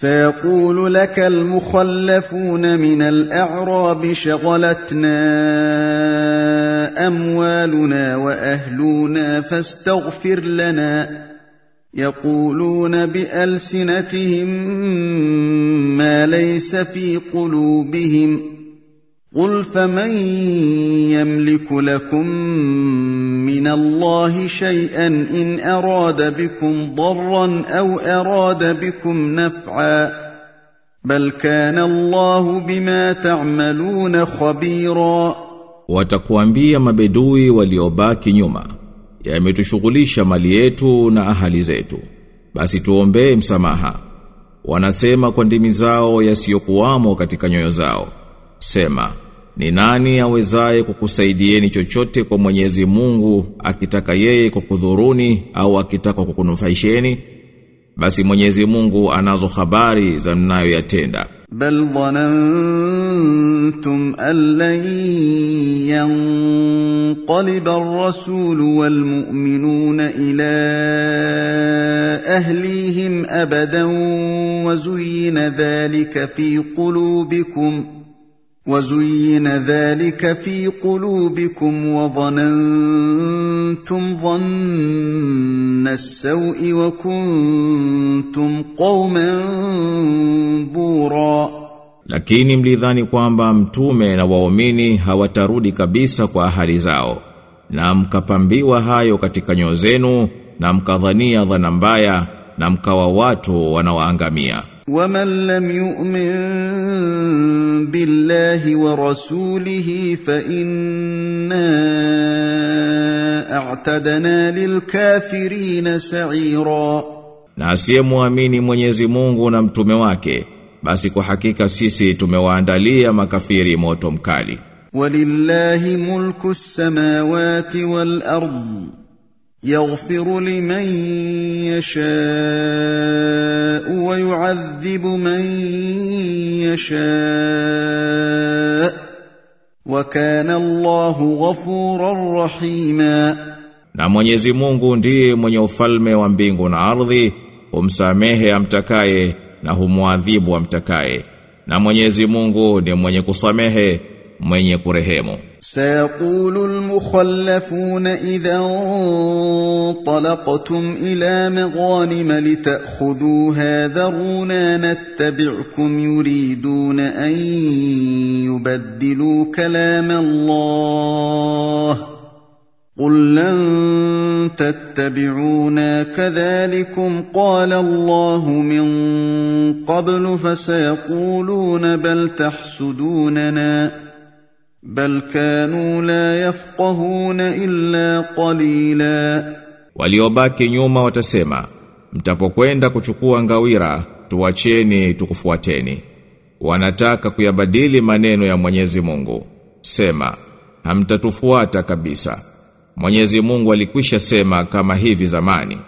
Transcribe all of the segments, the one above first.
سيقول لك المخلفون من الأعراب شغلتنا أموالنا وأهلنا فاستغفر لنا. يقولون بألسنتهم ما ليس في قلوبهم. قل فمن يملك لكم من الله شيئا ان اراد بكم ضرا او اراد بكم نفعا بل كان الله بما تعملون خبيرا Watakuambia mabedui waliobaki nyuma yametushughulisha mali yetu na ahali zetu basi tuombee msamaha wanasema kwa ndimi zao yasiyokuwamo katika nyoyo zao Sema, ni nani awezaye kukusaidieni chochote kwa Mwenyezi Mungu akitaka yeye kukudhuruni au akitaka kukunufaisheni? Basi Mwenyezi Mungu anazo habari za mnayoyatenda. Bal dhanantum an lan yanqaliba ar-rasul wal mu'minuna ila ahlihim abadan wa zuyyina dhalika fi qulubikum وزين ذلك في قلوبكم وظننتم ظن السوء وكنتم قوما بورا lakini mlidhani kwamba mtume na waumini hawatarudi kabisa kwa ahali zao na mkapambiwa hayo katika nyoyo zenu na mkadhania dhana mbaya na mkawa watu wanaoangamia ومن لم يؤمن بالله ورسوله فإنا أعتدنا للكافرين سعيرا na asiyemwamini Mwenyezi Mungu na mtume wake basi kwa hakika sisi tumewaandalia makafiri moto mkali ولله ملك السماوات والأرض يغفر لمن يشاء ويعذب من يشاء وكان الله غفورا رحيما na Mwenyezi Mungu ndiye mwenye ufalme wa mbingu na ardhi humsamehe amtakaye na humwadhibu amtakaye na Mwenyezi Mungu ndiye mwenye kusamehe mwenye kurehemu Sayakulu almukhallafuna idha talaqtum ila maghanim litakhudhuha dharuna nattabi'kum yuriduna an yubaddilu kalama Allah قل لن تتبعونا كذلكم قال الله من قبل فسيقولون بل تحسدوننا bal kanu la yafqahuna illa qalila. Waliobaki nyuma watasema mtapokwenda kuchukua ngawira tuwacheni tukufuateni. Wanataka kuyabadili maneno ya Mwenyezi Mungu. Sema hamtatufuata kabisa. Mwenyezi Mungu alikwisha sema kama hivi zamani.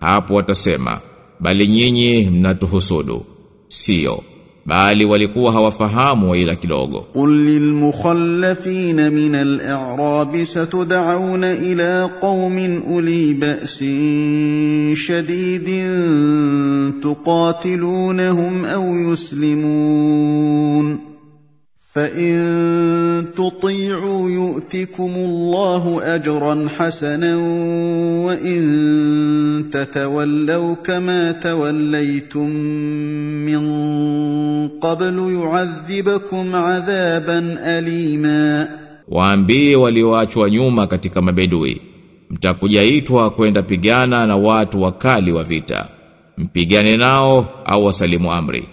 Hapo watasema bali nyinyi mnatuhusudu. Sio bali walikuwa hawafahamu ila kidogo قل للمخلفين من الأعراب ستدعون إلى قوم أولي بأس شديد تقاتلونهم أو يسلمون فإن تطيعوا يؤتكم الله أجرا حسنا وإن تتولوا كما توليتم من قبل يعذبكم عذابا أليما Waambie walioachwa nyuma katika mabedui mtakujaitwa kwenda pigana na watu wakali wa vita mpigane nao au wasalimu amri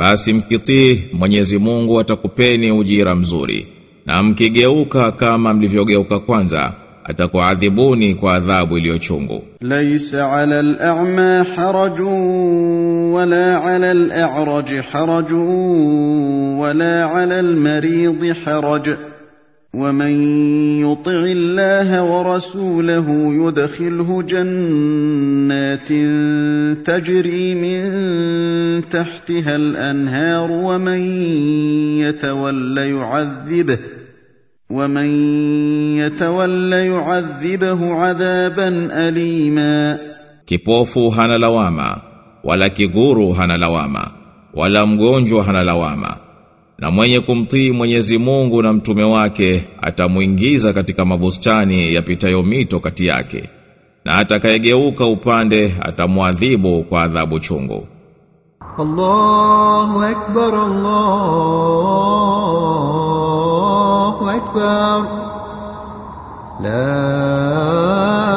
basi mkitii Mwenyezi Mungu atakupeni ujira mzuri. Na mkigeuka kama mlivyogeuka kwanza atakuadhibuni kwa adhabu iliyo chungu. Laisa ala al-a'ma harajun wala ala al-a'raj harajun wala ala al-marid harajun ومن يطع الله ورسوله يدخله جنات تجري من تحتها الأنهار ومن يتولى يعذبه ومن يتولى يعذبه عذابا أليما kipofu hana lawama wala kiguru hana lawama wala mgonjwa hana lawama. na mwenye kumtii Mwenyezi Mungu na mtume wake atamuingiza katika mabustani yapitayo mito kati yake. Na atakayegeuka upande atamwadhibu kwa adhabu chungu. Allahu akbar Allahu akbar. La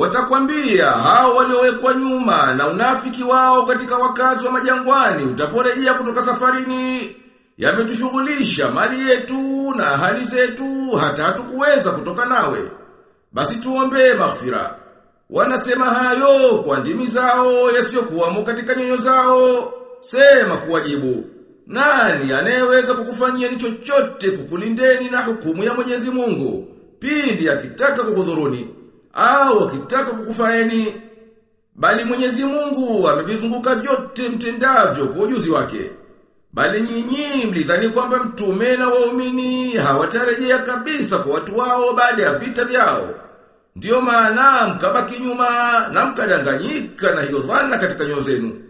Watakwambia hao waliowekwa nyuma na unafiki wao katika wakazi wa majangwani utaporejea kutoka safarini yametushughulisha mali yetu na hali zetu hata hatukuweza kutoka nawe. Basi tuombe maghfira. Wanasema hayo kwa ndimi zao yasiyokuwamo katika nyoyo zao. Sema kuwajibu. Nani anayeweza kukufanyia ni chochote kukulindeni na hukumu ya Mwenyezi Mungu? Pindi akitaka kukudhuruni au akitaka kukufaeni. Bali Mwenyezi Mungu amevizunguka vyote mtendavyo kwa ujuzi wake. Bali nyinyi mlidhani kwamba mtume na waumini hawatarejea kabisa kwa watu wao baada ya vita vyao. Ndiyo maana mkabaki nyuma na mkadanganyika na hiyo dhana katika nyoyo zenu.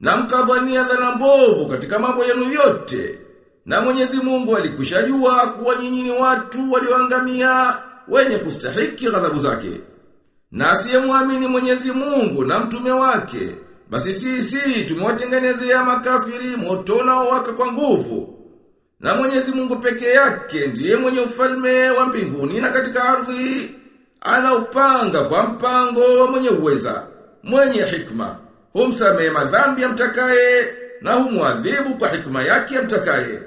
Na mkadhania dhana mbovu katika mambo yenu yote. Na Mwenyezi Mungu alikushajua kuwa nyinyi ni watu walioangamia wenye kustahiki ghadhabu zake. Na asiyemwamini Mwenyezi Mungu na mtume wake basi sisi tumewatengenezea makafiri moto na waka kwa nguvu. Na Mwenyezi Mungu peke yake ndiye mwenye ufalme wa mbinguni na katika ardhi. ana upanga kwa mpango wa mwenye uweza, mwenye hikma. Humsamehe madhambi amtakaye na humwadhibu kwa hikma yake amtakaye.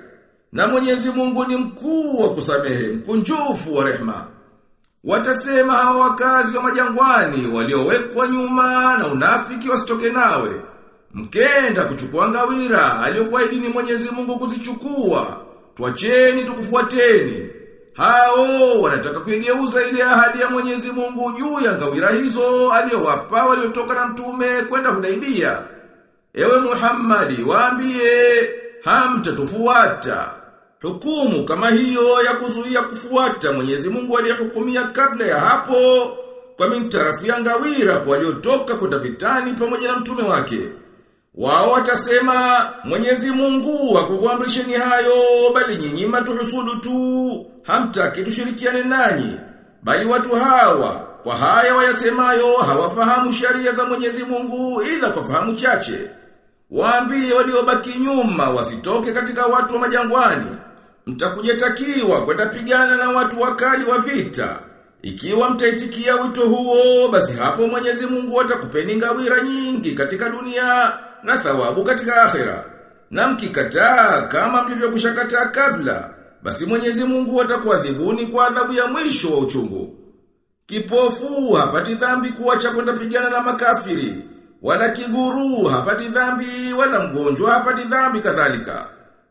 Na Mwenyezi Mungu ni mkuu wa kusamehe, mkunjufu wa rehma. Watasema hawa wakazi wa majangwani waliowekwa nyuma na unafiki wasitoke nawe. Mkenda kuchukua ngawira aliyokuahidi Mwenyezi Mungu kuzichukua. Tuacheni tukufuateni. Hao wanataka kuigeuza ile ahadi ya Mwenyezi Mungu juu ya ngawira hizo aliyowapa waliotoka na mtume kwenda kudaibia. Ewe Muhammadi waambie hamtatufuata. Hukumu kama hiyo ya kuzuia kufuata Mwenyezi Mungu aliyehukumia kabla ya hapo kwa mintarafu ya ngawira kwa waliotoka kwenda vitani pamoja na mtume wake. Wao watasema Mwenyezi Mungu hakukuamrisheni hayo bali nyinyi matuhusudu tu hamtaki tushirikiane nanyi bali watu hawa kwa haya wayasemayo hawafahamu sharia za Mwenyezi Mungu ila kwa fahamu chache. Waambie waliobaki nyuma wasitoke katika watu wa majangwani. Mtakujetakiwa kwenda pigana na watu wakali wa vita. Ikiwa mtaitikia wito huo, basi hapo Mwenyezi Mungu atakupeni ngawira nyingi katika dunia na thawabu katika akhera. Na mkikataa kama mlivyokushakataa kabla, basi Mwenyezi Mungu atakuadhibuni kwa adhabu ya mwisho wa uchungu. Kipofu hapati dhambi kuacha kwenda pigana na makafiri, wala kiguru hapati dhambi, wala mgonjwa hapati dhambi kadhalika.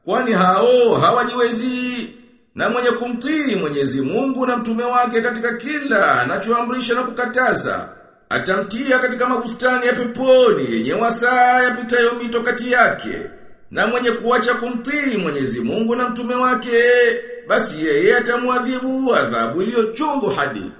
Kwani hao hawajiwezi? Na mwenye kumtii Mwenyezi Mungu na mtume wake katika kila anachoamrisha na kukataza atamtia katika mabustani ya peponi yenye wasaa yapitayo mito kati yake. Na mwenye kuacha kumtii Mwenyezi Mungu na mtume wake basi yeye atamwadhibu adhabu iliyo chungu hadi